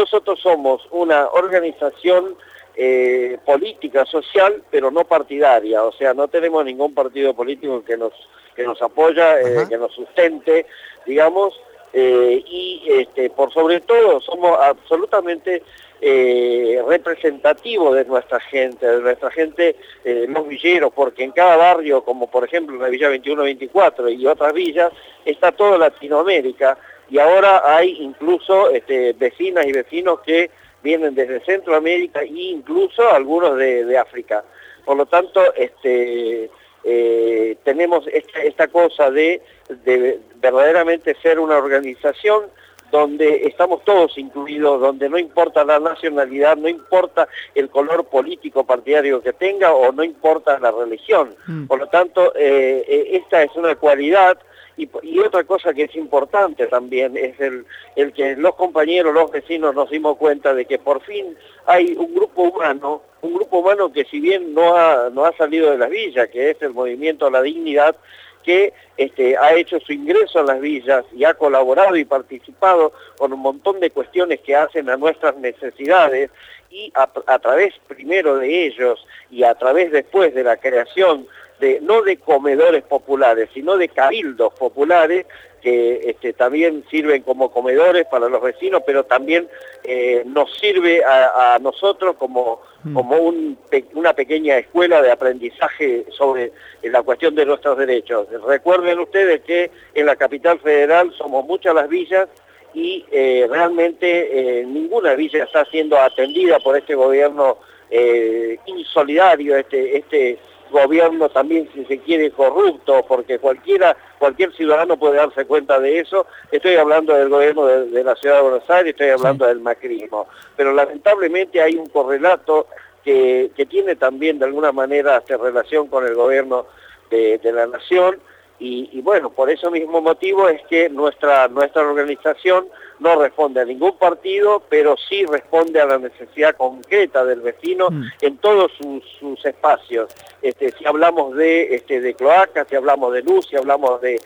nosotros somos una organización eh, política, social, pero no partidaria, o sea, no tenemos ningún partido político que nos, que nos apoya, eh, que nos sustente, digamos, eh, y este, por sobre todo somos absolutamente eh, representativos de nuestra gente, de nuestra gente, eh, los villeros, porque en cada barrio, como por ejemplo en la Villa 21-24 y otras villas, está toda Latinoamérica y ahora hay incluso este, vecinas y vecinos que vienen desde Centroamérica e incluso algunos de, África. Por lo tanto, este, eh, tenemos esta, cosa de, verdaderamente ser una organización donde estamos todos incluidos, donde no importa la nacionalidad, no importa el color político partidario que tenga o no importa la religión. Mm. Por lo tanto, eh, eh, esta es una cualidad y, otra cosa que es importante también es el, el que los compañeros, los vecinos nos dimos cuenta de que por fin hay un grupo humano, un grupo humano que si bien no ha, no ha salido de las villas, que es el movimiento a la dignidad, que este, ha hecho su ingreso en las villas y ha colaborado y participado con un montón de cuestiones que hacen a nuestras necesidades y a, a través primero de ellos y a través después de la creación no de comedores populares, sino de cabildos populares que este, también sirven como comedores para los vecinos, pero también eh, nos sirve a, nosotros como, mm. como una pequeña escuela de aprendizaje sobre eh, la cuestión de nuestros derechos. Recuerden ustedes que en la capital federal somos muchas las villas y eh, realmente ninguna villa está siendo atendida por este gobierno insolidario, este, este gobierno también, si se quiere, corrupto, porque cualquiera, cualquier ciudadano puede darse cuenta de eso. Estoy hablando del gobierno de, la ciudad de Buenos Aires, estoy hablando del macrismo. Pero lamentablemente hay un correlato que, tiene también de alguna manera esta relación con el gobierno de, la nación y, bueno, por ese mismo motivo es que nuestra, nuestra organización no responde a ningún partido, pero sí responde a la necesidad concreta del vecino mm. en todos sus, espacios. Este, si hablamos de, este, de cloacas, si hablamos de luz, si hablamos de,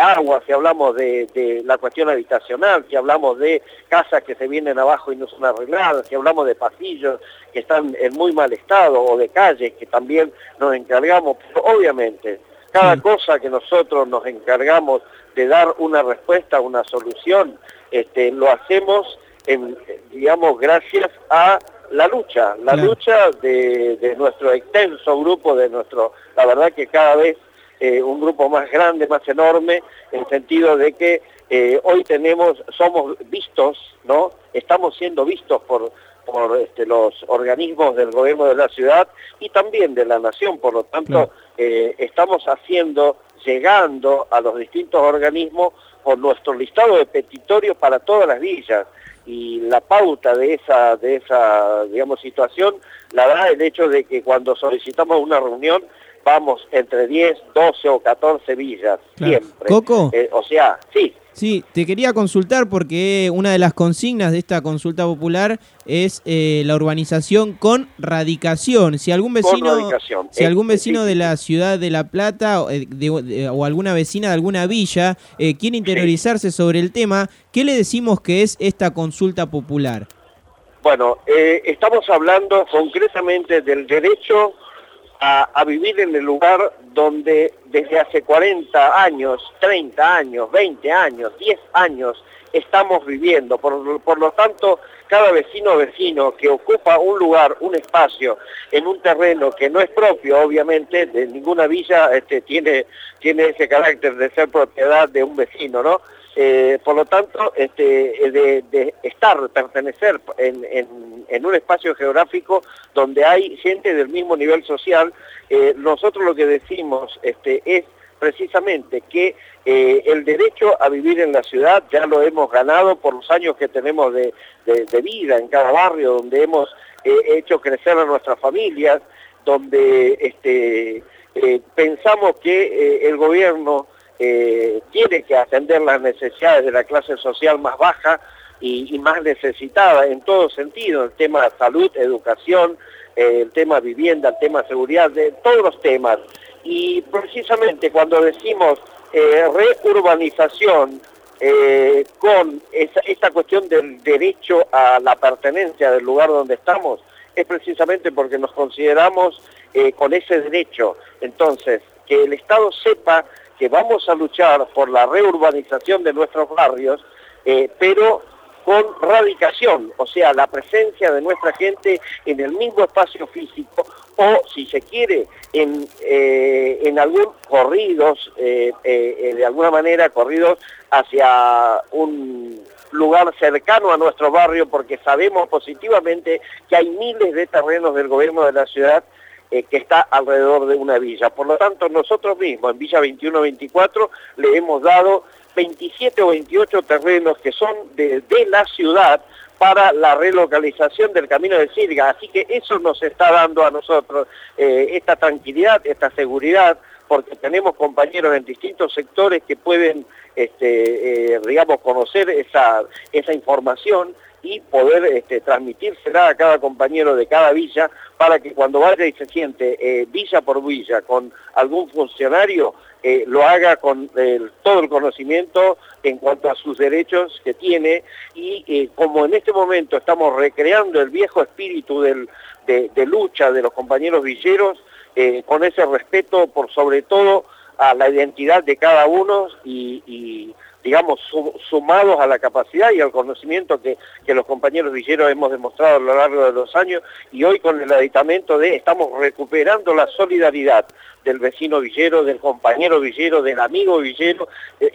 agua, si hablamos de, la cuestión habitacional, si hablamos de casas que se vienen abajo y no son arregladas, si hablamos de pasillos que están en muy mal estado o de calles que también nos encargamos, obviamente cada mm. cosa que nosotros nos encargamos de dar una respuesta, una solución, este, lo hacemos, en, digamos, gracias a la lucha, la lucha de, nuestro extenso grupo, de nuestro, la verdad que cada vez eh, un grupo más grande, más enorme, en sentido de que eh, hoy tenemos, somos vistos, ¿no? Estamos siendo vistos por, por este, los organismos del gobierno de la ciudad y también de la nación, por lo tanto, eh, estamos haciendo, llegando a los distintos organismos por nuestro listado de petitorios para todas las villas. Y la pauta de esa, de esa digamos, situación la da el hecho de que cuando solicitamos una reunión vamos entre 10, 12 o 14 villas, siempre. ¿Coco? Eh, o sea, sí. Sí, te quería consultar porque una de las consignas de esta consulta popular es eh, la urbanización con radicación. Si algún vecino, si algún vecino de la ciudad de La Plata o, eh, alguna vecina de alguna villa quiere interiorizarse sobre el tema, ¿qué le decimos que es esta consulta popular? Bueno, estamos hablando concretamente del derecho a, vivir en el lugar donde desde hace 40 años, 30 años, 20 años, 10 años estamos viviendo. Por, lo tanto, cada vecino vecino que ocupa un lugar, un espacio, en un terreno que no es propio, obviamente, de ninguna villa este, tiene, tiene ese carácter de ser propiedad de un vecino, ¿no? Eh, por lo tanto, este, de, estar, pertenecer en, un espacio geográfico donde hay gente del mismo nivel social, eh, nosotros lo que decimos este, es precisamente que eh, el derecho a vivir en la ciudad ya lo hemos ganado por los años que tenemos de, vida en cada barrio, donde hemos hecho crecer a nuestras familias, donde este, pensamos que el gobierno tiene que atender las necesidades de la clase social más baja y, más necesitada en todo sentido, el tema salud, educación, eh, el tema vivienda, el tema seguridad, de todos los temas. Y precisamente cuando decimos eh, reurbanización, eh, con esta cuestión del derecho a la pertenencia del lugar donde estamos, es precisamente porque nos consideramos con ese derecho. Entonces, que el Estado sepa que vamos a luchar por la reurbanización de nuestros barrios, eh, pero con radicación, o sea, la presencia de nuestra gente en el mismo espacio físico o, si se quiere, en, eh, en algún corridos, de alguna manera corridos hacia un lugar cercano a nuestro barrio porque sabemos positivamente que hay miles de terrenos del gobierno de la ciudad eh, que está alrededor de una villa. Por lo tanto, nosotros mismos en Villa 21-24 le hemos dado 27 o 28 terrenos que son de, la ciudad para la relocalización del camino de Sirga. Así que eso nos está dando a nosotros eh, esta tranquilidad, esta seguridad, porque tenemos compañeros en distintos sectores que pueden, este, eh, digamos, conocer esa, esa información y poder este, transmitírsela a cada compañero de cada villa para que cuando vaya y se siente eh, villa por villa con algún funcionario, eh, lo haga con todo el conocimiento en cuanto a sus derechos que tiene y como en este momento estamos recreando el viejo espíritu de, lucha de los compañeros villeros, eh, con ese respeto por sobre todo a la identidad de cada uno y, digamos, sumados a la capacidad y al conocimiento que, que, los compañeros villeros hemos demostrado a lo largo de los años y hoy con el aditamento de estamos recuperando la solidaridad del vecino villero, del compañero villero, del amigo villero, eh,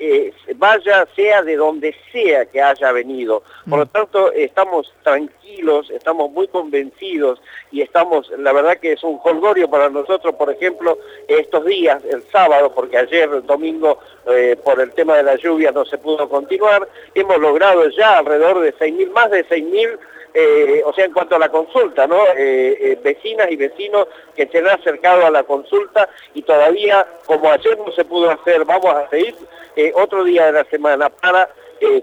eh, vaya sea de donde sea que haya venido. Por lo mm. tanto, estamos tranquilos, estamos muy convencidos y estamos, la verdad que es un holgorio para nosotros, por ejemplo, estos días, el sábado, porque ayer, el domingo, eh, por el tema de la lluvia no se pudo continuar, hemos logrado ya alrededor de 6.000, más de 6.000 eh, o sea, en cuanto a la consulta, ¿no? Eh, eh, vecinas y vecinos que se han acercado a la consulta y todavía, como ayer no se pudo hacer, vamos a seguir otro día de la semana para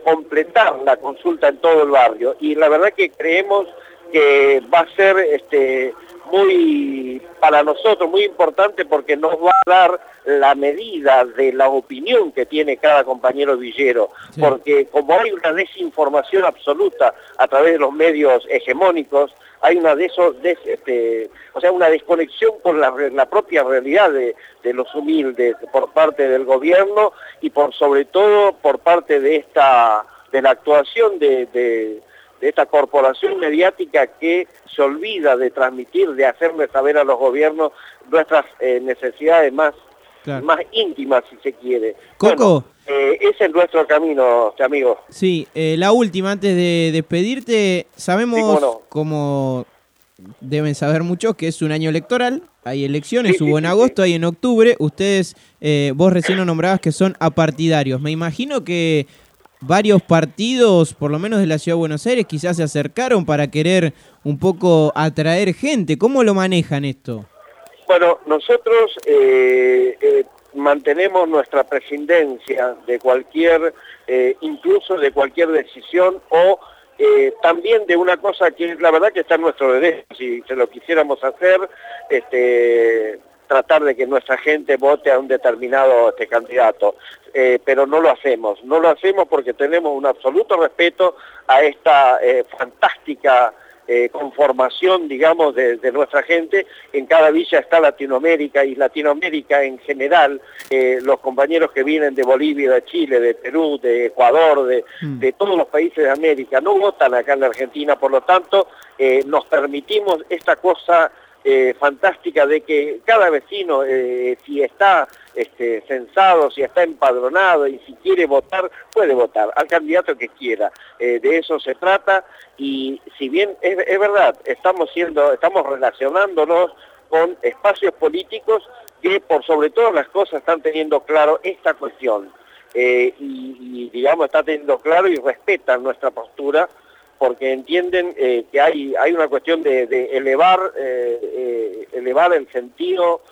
completar la consulta en todo el barrio. Y la verdad que creemos que va a ser este, muy, para nosotros, muy importante porque nos va a dar la medida de la opinión que tiene cada compañero villero, porque como hay una desinformación absoluta a través de los medios hegemónicos, hay una de esos, este, o sea, una desconexión con la, propia realidad de, los humildes por parte del gobierno y por sobre todo por parte de esta, de la actuación de de esta corporación mediática que se olvida de transmitir, de hacerle saber a los gobiernos nuestras eh, necesidades más, más íntimas, si se quiere. Coco. Eh, ese es nuestro camino, amigo. Sí, eh, la última, antes de despedirte, sabemos, como deben saber muchos, que es un año electoral, hay elecciones, hubo en agosto, hay en octubre, ustedes, vos recién lo nombrabas que son apartidarios. Me imagino que varios partidos, por lo menos de la Ciudad de Buenos Aires, quizás se acercaron para querer un poco atraer gente. ¿Cómo lo manejan esto? Bueno, nosotros eh, eh, mantenemos nuestra presidencia de cualquier, eh, incluso de cualquier decisión o también de una cosa que la verdad que está en nuestro derecho, si se lo quisiéramos hacer, este, tratar de que nuestra gente vote a un determinado este, candidato. Eh, pero no lo hacemos. No lo hacemos porque tenemos un absoluto respeto a esta eh, fantástica eh, conformación, digamos, de, nuestra gente. En cada villa está Latinoamérica y Latinoamérica en general, los compañeros que vienen de Bolivia, de Chile, de Perú, de Ecuador, de, mm. de todos los países de América, no votan acá en la Argentina, por lo tanto, nos permitimos esta cosa eh, fantástica de que cada vecino, eh, si está este, censado, si está empadronado y si quiere votar, puede votar al candidato que quiera. Eh, de eso se trata y si bien es, verdad, estamos, siendo, estamos relacionándonos con espacios políticos que por sobre todas las cosas están teniendo claro esta cuestión. y, y, digamos, está teniendo claro y respetan nuestra postura porque entienden eh, que hay, hay una cuestión de, elevar, eh, eh, elevar el sentido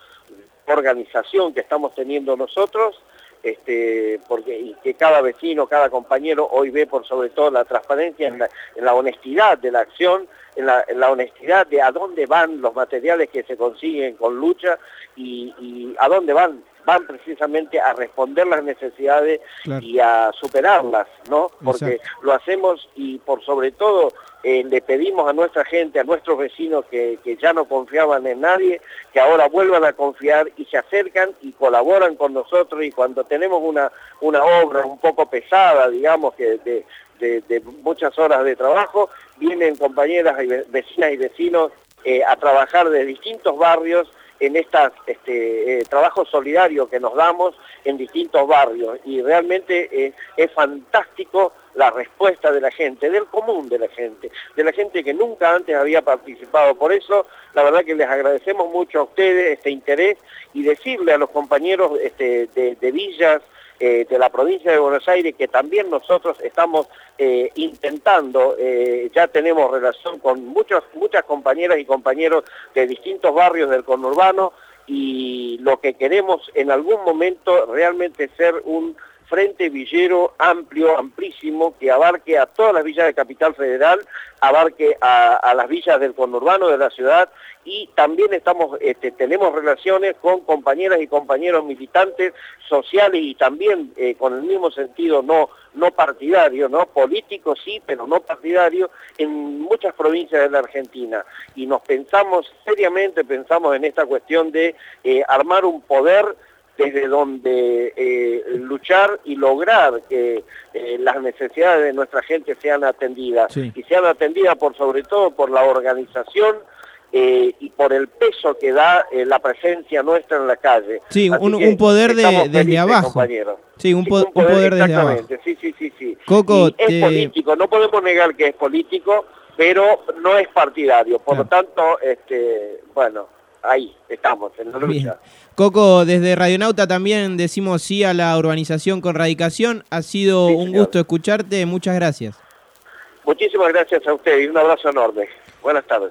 organización que estamos teniendo nosotros, este, porque y que cada vecino, cada compañero hoy ve por sobre todo la transparencia en la, honestidad de la acción, en la, honestidad de a dónde van los materiales que se consiguen con lucha y, a dónde van van precisamente a responder las necesidades y a superarlas, ¿no? Porque lo hacemos y por sobre todo eh, le pedimos a nuestra gente, a nuestros vecinos que, que, ya no confiaban en nadie, que ahora vuelvan a confiar y se acercan y colaboran con nosotros. Y cuando tenemos una, una obra un poco pesada, digamos, que de, de, muchas horas de trabajo, vienen compañeras, y vecinas y vecinos eh, a trabajar de distintos barrios en este, eh, trabajos solidarios que nos damos en distintos barrios y realmente eh, es fantástico la respuesta de la gente, del común de la gente, de la gente que nunca antes había participado. Por eso, la verdad que les agradecemos mucho a ustedes este interés y decirle a los compañeros este, de villas, eh, de la provincia de Buenos Aires, que también nosotros estamos eh, intentando, eh, ya tenemos relación con muchos, muchas compañeras y compañeros de distintos barrios del conurbano y lo que queremos en algún momento realmente ser un frente villero amplio, amplísimo, que abarque a todas las villas de Capital Federal, abarque a, las villas del conurbano de la ciudad y también estamos, este, tenemos relaciones con compañeras y compañeros militantes sociales y también eh, con el mismo sentido no, no partidario, ¿no? político sí, pero no partidario, en muchas provincias de la Argentina. Y nos pensamos, seriamente pensamos en esta cuestión de eh, armar un poder desde donde eh, luchar y lograr que eh, las necesidades de nuestra gente sean atendidas y sean atendidas por sobre todo por la organización eh, y por el peso que da la presencia nuestra en la calle. Sí, un, poder de, desde abajo. Sí, un, poder, desde abajo. Sí, sí, sí, sí. Coco, es político, no podemos negar que es político, pero no es partidario. Por lo tanto, este, bueno, ahí estamos, en la lucha. Coco, desde Radionauta también decimos sí a la urbanización con radicación. Ha sido un gusto escucharte, muchas gracias. Muchísimas gracias a usted y un abrazo enorme. Buenas tardes.